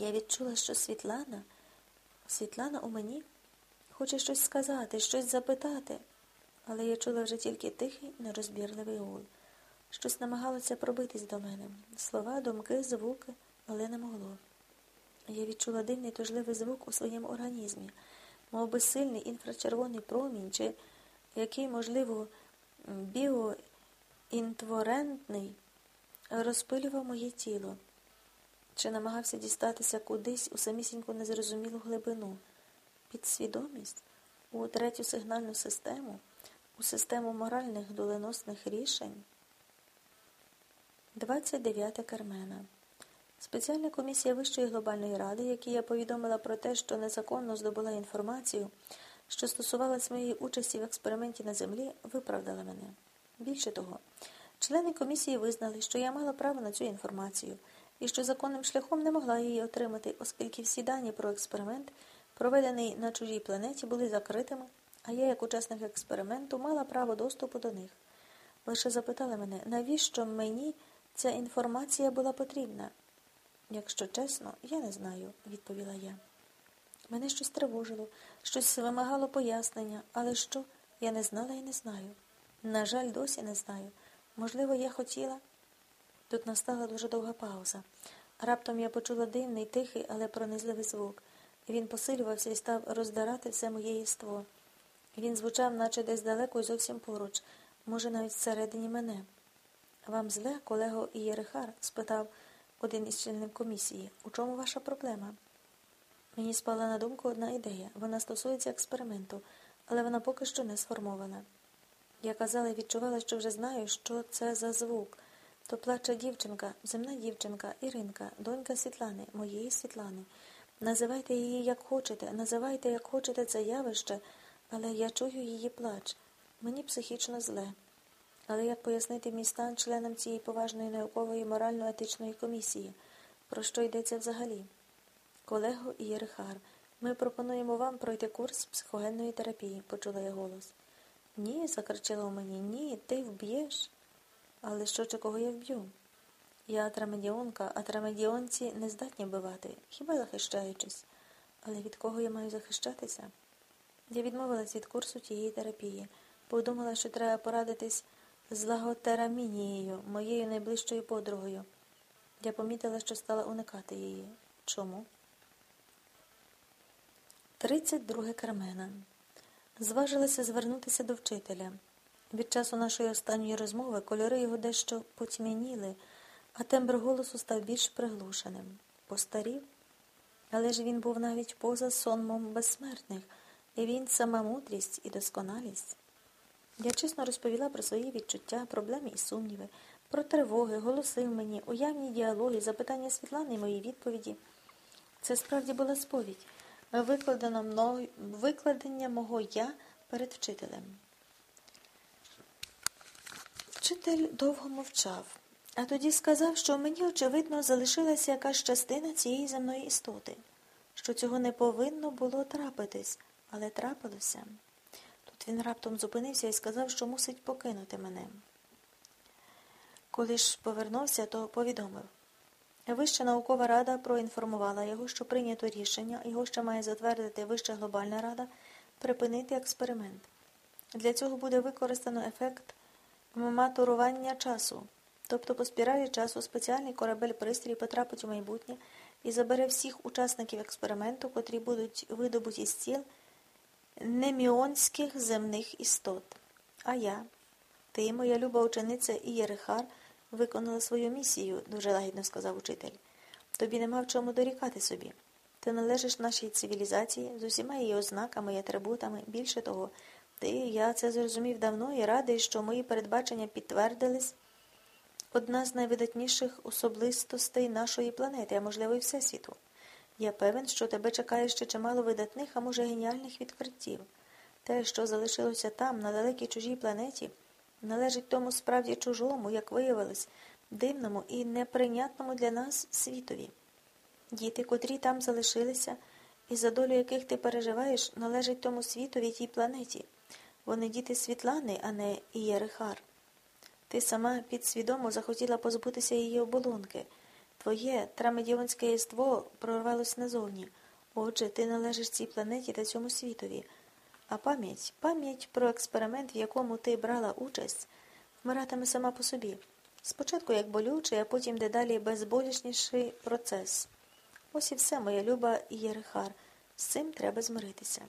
Я відчула, що Світлана, Світлана у мені хоче щось сказати, щось запитати, але я чула вже тільки тихий, нерозбірливий гул. Щось намагалося пробитись до мене. Слова, думки, звуки, але не могло. Я відчула дивний тужливий звук у своєму організмі, мов би сильний інфрачервоний промінь, чи який, можливо, біоінтворентний розпилював моє тіло, чи намагався дістатися кудись у самісіньку незрозумілу глибину, підсвідомість у третю сигнальну систему, у систему моральних доленосних рішень. 29 Кармена. Спеціальна комісія Вищої глобальної ради, якій я повідомила про те, що незаконно здобула інформацію, що стосувалась моєї участі в експерименті на землі, виправдала мене. Більше того, члени комісії визнали, що я мала право на цю інформацію і що законним шляхом не могла її отримати, оскільки всі дані про експеримент, проведений на чужій планеті, були закритими, а я, як учасник експерименту, мала право доступу до них. Лише запитали мене, навіщо мені ця інформація була потрібна. Якщо чесно, я не знаю, відповіла я. Мене щось тривожило, щось вимагало пояснення, але що, я не знала і не знаю. На жаль, досі не знаю. Можливо, я хотіла. Тут настала дуже довга пауза. Раптом я почула дивний, тихий, але пронизливий звук. Він посилювався і став роздирати все моє єство. Він звучав, наче десь далеко і зовсім поруч, може, навіть всередині мене. Вам зле, колего Ієрихар? спитав один із членів комісії. У чому ваша проблема? Мені спала на думку одна ідея. Вона стосується експерименту, але вона поки що не сформована. Я казала і відчувала, що вже знаю, що це за звук. То плаче дівчинка, земна дівчинка, Іринка, донька Світлани, моєї Світлани. Називайте її, як хочете, називайте, як хочете, це явище, але я чую її плач. Мені психічно зле. Але як пояснити мій стан членам цієї поважної наукової морально-етичної комісії? Про що йдеться взагалі? Колего і Єрихар, ми пропонуємо вам пройти курс психогенної терапії, почула я голос. Ні, закричала мені, ні, ти вб'єш. Але що чи кого я вб'ю? Я атрамедіонка, а трамедіонці не здатні вбивати, хіба захищаючись. Але від кого я маю захищатися? Я відмовилась від курсу тієї терапії, подумала, що треба порадитись з лаготерамінією, моєю найближчою подругою. Я помітила, що стала уникати її. Чому? 32 Кармена. Зважилася звернутися до вчителя. Від часу нашої останньої розмови кольори його дещо потьмяніли, а тембр голосу став більш приглушеним. Постарів, але ж він був навіть поза сонмом безсмертних, і він сама мудрість і досконалість. Я чесно розповіла про свої відчуття, проблеми і сумніви, про тривоги, голоси в мені, уявні діалоги, запитання Світлани і мої відповіді. Це справді була сповідь, викладена мною, викладення мого я перед вчителем. Вчитель довго мовчав, а тоді сказав, що мені, очевидно, залишилася якась частина цієї земної істоти, що цього не повинно було трапитись, але трапилося. Тут він раптом зупинився і сказав, що мусить покинути мене. Коли ж повернувся, то повідомив. Вища наукова рада проінформувала його, що прийнято рішення, його ще має затвердити Вища глобальна рада, припинити експеримент. Для цього буде використано ефект матурування часу, тобто по спіралі часу спеціальний корабель пристрій потрапить у майбутнє і забере всіх учасників експерименту, котрі будуть видобуті з тіл неміонських земних істот. А я, ти, моя люба учениця Ієрихар, виконала свою місію, дуже лагідно сказав учитель. Тобі нема в чому дорікати собі. Ти належиш нашій цивілізації з усіма її ознаками і атрибутами. Більше того, ти, я це зрозумів давно і радий, що мої передбачення підтвердились. Одна з найвидатніших особистостей нашої планети, а можливо, і Всесвіту. Я певен, що тебе чекає ще чимало видатних, а може, геніальних відкриттів. Те, що залишилося там, на далекій чужій планеті, належить тому справді чужому, як виявилось, дивному і неприйнятному для нас світові. Діти, котрі там залишилися, і за долю яких ти переживаєш, належать тому світові тій планеті. Вони діти Світлани, а не Ієрихар. Ти сама підсвідомо захотіла позбутися її оболонки. Твоє трамедіонське єство прорвалось назовні. Отже, ти належиш цій планеті та цьому світові. А пам'ять, пам'ять про експеримент, в якому ти брала участь, вмиратиме сама по собі. Спочатку як болючий, а потім дедалі безболішніший процес. Ось і все, моя люба Єрихар. З цим треба змиритися.